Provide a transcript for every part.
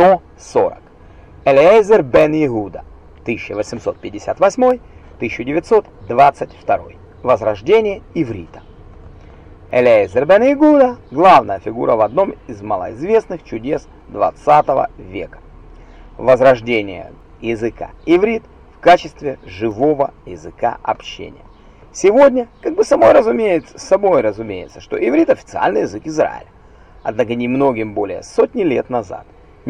140. Элиэзер бен Игуда, 1858-1922. Возрождение иврита. Элиэзер бен Игуда – главная фигура в одном из малоизвестных чудес 20 века. Возрождение языка иврит в качестве живого языка общения. Сегодня, как бы самой разумеется, собой разумеется, что иврит официальный язык Израиля. Однако немногим более сотни лет назад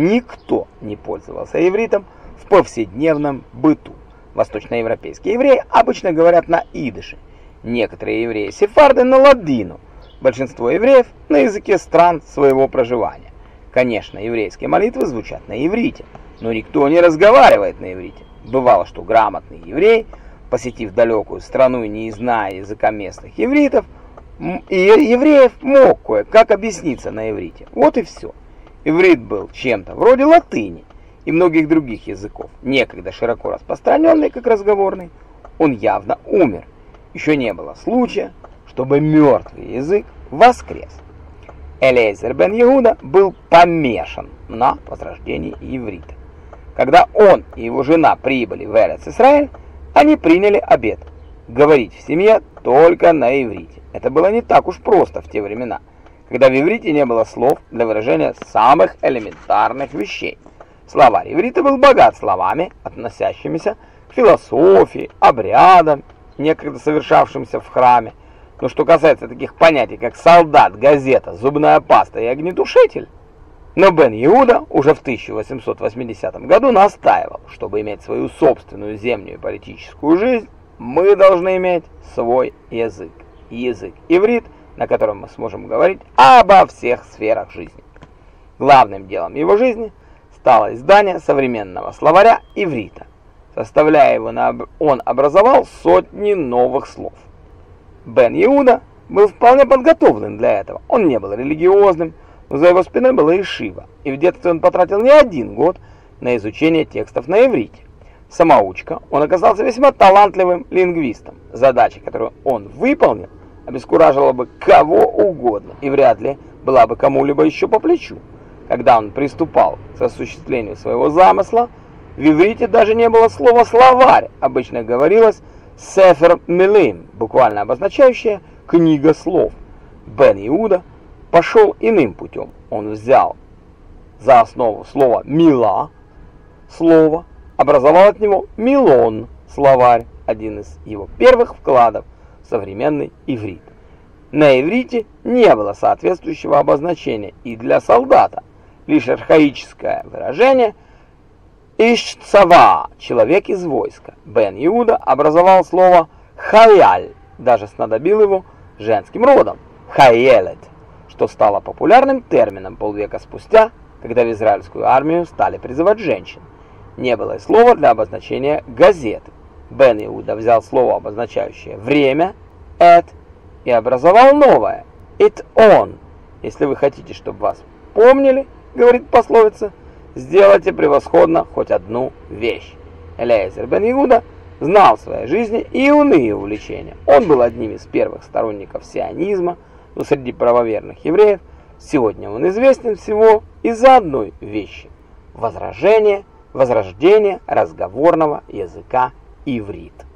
никто не пользовался ивритом в повседневном быту. Восточноевропейские евреи обычно говорят на идыше, некоторые евреи-сефарды на ладину, большинство евреев на языке стран своего проживания. Конечно, еврейские молитвы звучат на иврите, но никто не разговаривает на иврите. Бывало, что грамотный еврей – посетив далекую страну и не зная языка местных евритов, и евреев мог кое-как объясниться на иврите. Вот и все. Иврит был чем-то вроде латыни и многих других языков, некогда широко распространенный как разговорный. Он явно умер. Еще не было случая, чтобы мертвый язык воскрес. Элейзер бен Иуда был помешан на возрождении иврита. Когда он и его жена прибыли в Эрец-Исраэль, они приняли обет говорить в семье только на иврите. Это было не так уж просто в те времена, когда в иврите не было слов для выражения самых элементарных вещей. Словарь иврита был богат словами, относящимися к философии, обрядам, некогда совершавшимся в храме. Но что касается таких понятий, как солдат, газета, зубная паста и огнетушитель, но Бен Иуда уже в 1880 году настаивал, чтобы иметь свою собственную земную и политическую жизнь, мы должны иметь свой язык. Язык иврит, на котором мы сможем говорить обо всех сферах жизни. Главным делом его жизни стало издание современного словаря иврита. Составляя его, он образовал сотни новых слов. Бен Иуда был вполне подготовлен для этого. Он не был религиозным, за его спиной была Ишива, и в детстве он потратил не один год на изучение текстов на иврите. Самоучка, он оказался весьма талантливым лингвистом. Задача, которую он выполнил, обескуражила бы кого угодно и вряд ли была бы кому-либо еще по плечу. Когда он приступал к осуществлению своего замысла, в иврите даже не было слова «словарь», обычно говорилось «сефер милим», буквально обозначающее «книга слов». Бен Иуда – пошел иным путем. Он взял за основу слова «мила» слово, образовал от него «милон» словарь, один из его первых вкладов современный иврит. На иврите не было соответствующего обозначения и для солдата, лишь архаическое выражение «ишцава» – человек из войска. Бен Иуда образовал слово «хаяль», даже снадобил его женским родом – «хаелет» что стало популярным термином полвека спустя, когда в израильскую армию стали призывать женщин. Не было и слова для обозначения газеты. Бен Иуда взял слово, обозначающее время, «эт», и образовал новое, «it on». Если вы хотите, чтобы вас помнили, говорит пословица, сделайте превосходно хоть одну вещь. Элиэзер бен Иуда знал в своей жизни и иные увлечения. Он был одним из первых сторонников сионизма, но среди правоверных евреев сегодня он известен всего из-за одной вещи – возражение, возрождение разговорного языка иврит.